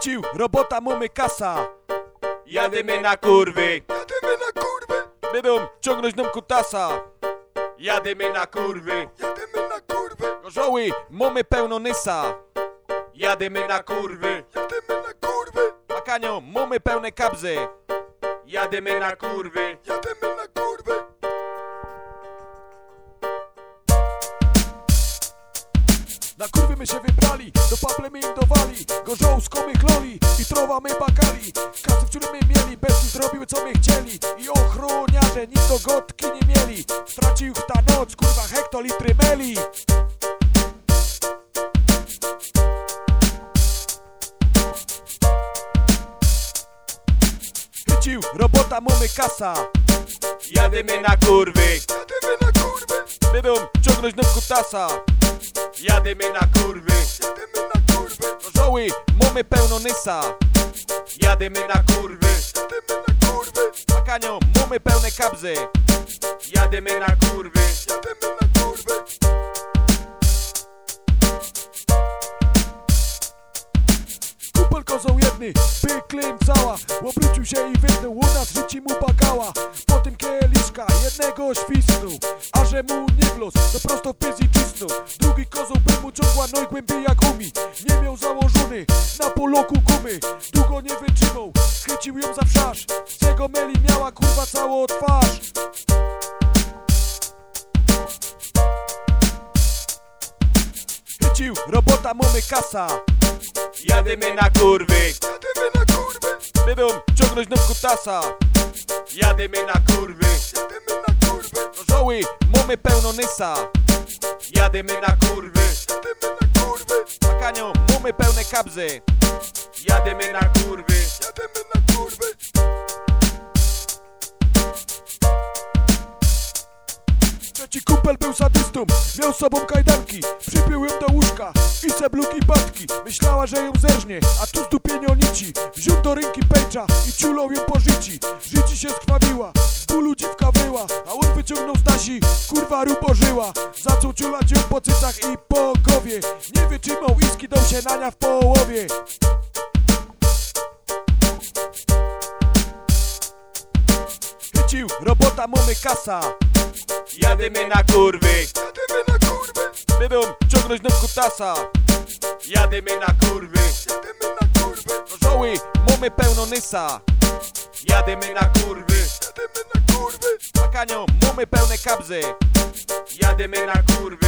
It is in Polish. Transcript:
Chwycił, robota, mamy kasa. Jadymy na kurwy, Jadymy na kurwy, Będą ciągnąć nam kutasa. Jadymy na kurwy, jadymy na kurwy, Gorzoły, mamy pełno nysa. Jadymy na kurwy, jadymy na kurwy, Makanio, mamy pełne kabzy. Jadymy na kurwy, jadymy na kurwy. Na kurwy my się wybrali, do paple my im dowali Gorzołsko my chloli i trowa my bakali Kasy wciąż my mieli, bez zrobiły co my chcieli. I ochroniarze nic do gotki nie mieli. Stracił ich ta noc, kurwa hektolitry meli. Chycił, robota, mamy kasa. Jadymy na kurwy, Jadymy na kurwy, Będą ciągnąć nam kutasa jadymy na kurwy, jadymy na kurwy, Gorzoły, mamy pełno nysa. Jadymy na kurwy, jadymy na kurwy, Makanio, mamy pełne kabzy. Jadymy na kurwy, jadymy na kurwy. Kupel kozą jedny, pyklem cała. Obrócił się i wypnął, u nas życi mu kieliszka jednego świsnął A że mu nie wlosł, to prosto w pyz i cisnął Drugi kozą by mu ciągła, no i głębiej jak umi Nie miał założony na poloku gumy. Długo nie wytrzymał, chwycił ją za wszasz Z czego meli miała kurwa całą twarz. Chwycił, robota, mamy kasa. Jadymy na kurwy, Jadymy na kurwy, Będą ciągnąć nam kutasa jadymy na kurwy, Gorzoły, mamy pełno nysa. Jadymy na kurwy, jadymy na kurwy, Makanio, mamy pełne kabzy. Jadymy na kurwy, jadymy na kurwy. Trzeci kupel był sadystą, miał sobą kajdanki. Przypił ją do łóżka i sebluki batki Myślała, że ją zerżnie, a tu zdupienie nici Wziął do ręki pejcza i ciulą ją po życi. Życi się skrwawiła, Stasi, kurwa rubożyła Zaczął ciulać ją po cycach i po głowie. Nie wytrzymał i skidał się w połowie. Chycił, robota, mamy kasa. Jadymy na kurwy, Jadymy na kurwy, Będą ciągnąć nam kutasa jadymy na kurwy, jadymy na kurwy, Gorzoły, mamy pełno nysa. Jadymy na kurwy, jadymy na Makanio, mamy pełne kabzy. Jadymy na kurwy,